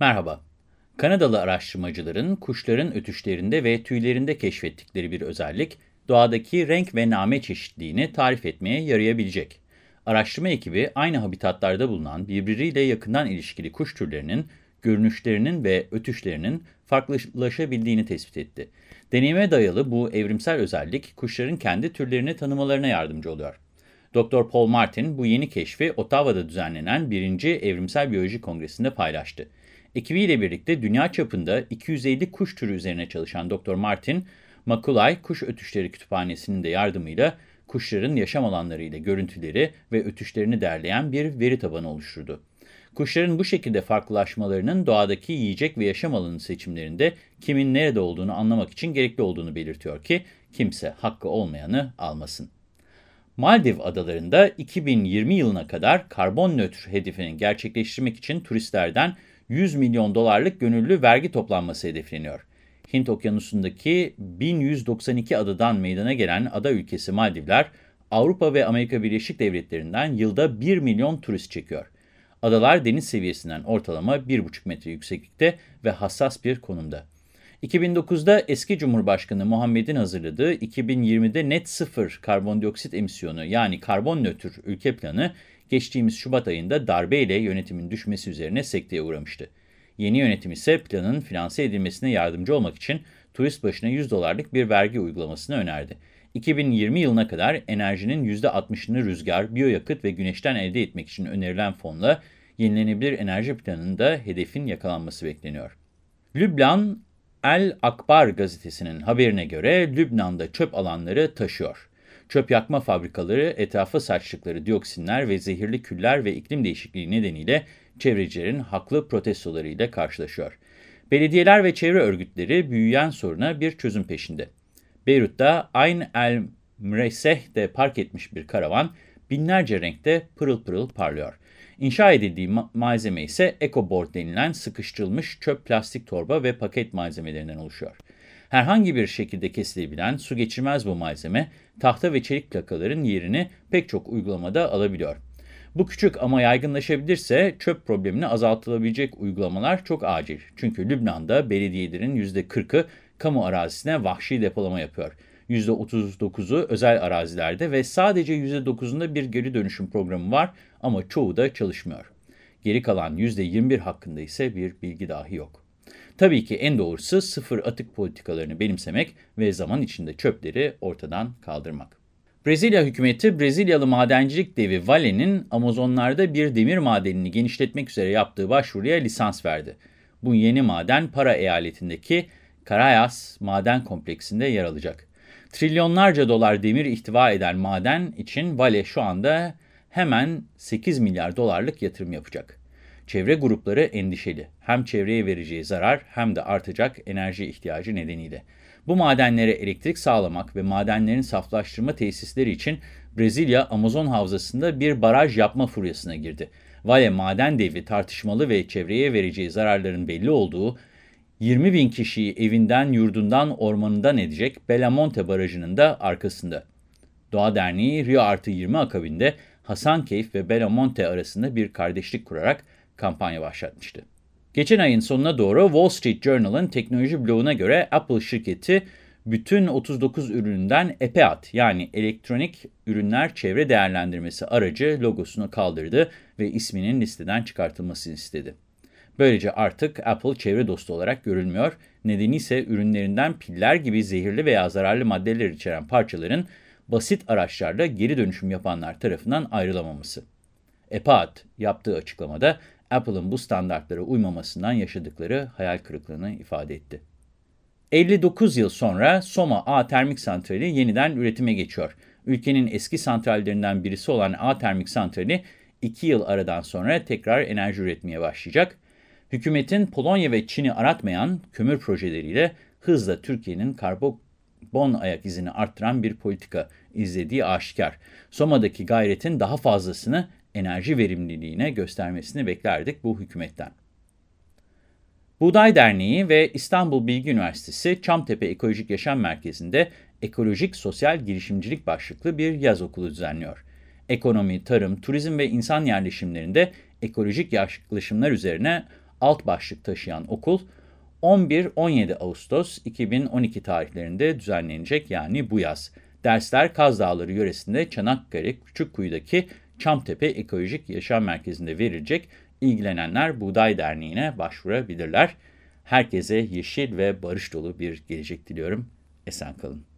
Merhaba. Kanadalı araştırmacıların kuşların ötüşlerinde ve tüylerinde keşfettikleri bir özellik, doğadaki renk ve name çeşitliliğini tarif etmeye yarayabilecek. Araştırma ekibi aynı habitatlarda bulunan birbiriyle yakından ilişkili kuş türlerinin görünüşlerinin ve ötüşlerinin farklılaşabildiğini tespit etti. Deneyime dayalı bu evrimsel özellik kuşların kendi türlerini tanımalarına yardımcı oluyor. Dr. Paul Martin bu yeni keşfi Ottawa'da düzenlenen 1. Evrimsel Biyoloji Kongresi'nde paylaştı. Ekibiyle birlikte dünya çapında 250 kuş türü üzerine çalışan Dr. Martin, Makulay Kuş Ötüşleri Kütüphanesi'nin de yardımıyla kuşların yaşam alanları ile görüntüleri ve ötüşlerini derleyen bir veri tabanı oluşturdu. Kuşların bu şekilde farklılaşmalarının doğadaki yiyecek ve yaşam alanı seçimlerinde kimin nerede olduğunu anlamak için gerekli olduğunu belirtiyor ki kimse hakkı olmayanı almasın. Maldiv adalarında 2020 yılına kadar karbon nötr hedefini gerçekleştirmek için turistlerden 100 milyon dolarlık gönüllü vergi toplanması hedefleniyor. Hint okyanusundaki 1192 adadan meydana gelen ada ülkesi Maldivler, Avrupa ve Amerika Birleşik Devletleri'nden yılda 1 milyon turist çekiyor. Adalar deniz seviyesinden ortalama 1,5 metre yükseklikte ve hassas bir konumda. 2009'da eski Cumhurbaşkanı Muhammed'in hazırladığı 2020'de net sıfır karbondioksit emisyonu yani karbon nötr ülke planı geçtiğimiz Şubat ayında darbeyle yönetimin düşmesi üzerine sekteye uğramıştı. Yeni yönetim ise planın finanse edilmesine yardımcı olmak için turist başına 100 dolarlık bir vergi uygulamasını önerdi. 2020 yılına kadar enerjinin %60'ını rüzgar, biyoyakıt ve güneşten elde etmek için önerilen fonla yenilenebilir enerji planında hedefin yakalanması bekleniyor. Lübnan El Akbar gazetesinin haberine göre Lübnan'da çöp alanları taşıyor. Çöp yakma fabrikaları etrafa saçtıkları dioksinler ve zehirli küller ve iklim değişikliği nedeniyle çevrecilerin haklı protestolarıyla karşılaşıyor. Belediyeler ve çevre örgütleri büyüyen soruna bir çözüm peşinde. Beyrut'ta Ayn el Mreseh'de park etmiş bir karavan binlerce renkte pırıl pırıl parlıyor. İnşa edildiği ma malzeme ise EcoBoard denilen sıkıştırılmış çöp plastik torba ve paket malzemelerinden oluşuyor. Herhangi bir şekilde kesilebilen, su geçirmez bu malzeme, tahta ve çelik plakaların yerini pek çok uygulamada alabiliyor. Bu küçük ama yaygınlaşabilirse çöp problemini azaltılabilecek uygulamalar çok acil. Çünkü Lübnan'da belediyelerin %40'ı kamu arazisine vahşi depolama yapıyor. %39'u özel arazilerde ve sadece %9'unda bir geri dönüşüm programı var ama çoğu da çalışmıyor. Geri kalan %21 hakkında ise bir bilgi dahi yok. Tabii ki en doğrusu sıfır atık politikalarını benimsemek ve zaman içinde çöpleri ortadan kaldırmak. Brezilya hükümeti Brezilyalı madencilik devi Vale'nin Amazonlarda bir demir madenini genişletmek üzere yaptığı başvuruya lisans verdi. Bu yeni maden Para eyaletindeki Carayas maden kompleksinde yer alacak. Trilyonlarca dolar demir ihtiva eden maden için Vale şu anda hemen 8 milyar dolarlık yatırım yapacak. Çevre grupları endişeli. Hem çevreye vereceği zarar hem de artacak enerji ihtiyacı nedeniyle. Bu madenlere elektrik sağlamak ve madenlerin saflaştırma tesisleri için Brezilya Amazon havzasında bir baraj yapma furyasına girdi. Vale maden devi tartışmalı ve çevreye vereceği zararların belli olduğu 20 bin kişiyi evinden, yurdundan, ormanından edecek Belamonte Barajı'nın da arkasında. Doğa Derneği Rio Artı 20 akabinde Hasankeyf ve Belamonte arasında bir kardeşlik kurarak kampanya başlatmıştı. Geçen ayın sonuna doğru Wall Street Journal'ın teknoloji bloğuna göre Apple şirketi bütün 39 ürününden EPEAT yani elektronik ürünler çevre değerlendirmesi aracı logosunu kaldırdı ve isminin listeden çıkartılmasını istedi. Böylece artık Apple çevre dostu olarak görülmüyor. Nedeni ise ürünlerinden piller gibi zehirli veya zararlı maddeler içeren parçaların basit araçlarla geri dönüşüm yapanlar tarafından ayrılamaması. EPAD yaptığı açıklamada Apple'ın bu standartlara uymamasından yaşadıkları hayal kırıklığını ifade etti. 59 yıl sonra Soma A termik santrali yeniden üretime geçiyor. Ülkenin eski santrallerinden birisi olan A termik santrali 2 yıl aradan sonra tekrar enerji üretmeye başlayacak. Hükümetin Polonya ve Çin'i aratmayan kömür projeleriyle hızla Türkiye'nin karbon ayak izini arttıran bir politika izlediği aşikar. Soma'daki gayretin daha fazlasını enerji verimliliğine göstermesini beklerdik bu hükümetten. Buğday Derneği ve İstanbul Bilgi Üniversitesi Çamtepe Ekolojik Yaşam Merkezi'nde Ekolojik Sosyal Girişimcilik başlıklı bir yaz okulu düzenliyor. Ekonomi, tarım, turizm ve insan yerleşimlerinde ekolojik yaklaşımlar üzerine alt başlık taşıyan okul 11-17 Ağustos 2012 tarihlerinde düzenlenecek yani bu yaz. Dersler Kaz Dağları yöresinde Çanakkale Küçükkuyu'daki Çamtepe Ekolojik Yaşam Merkezi'nde verilecek. İlgilenenler Buğday Derneği'ne başvurabilirler. Herkese yeşil ve barış dolu bir gelecek diliyorum. Esen kalın.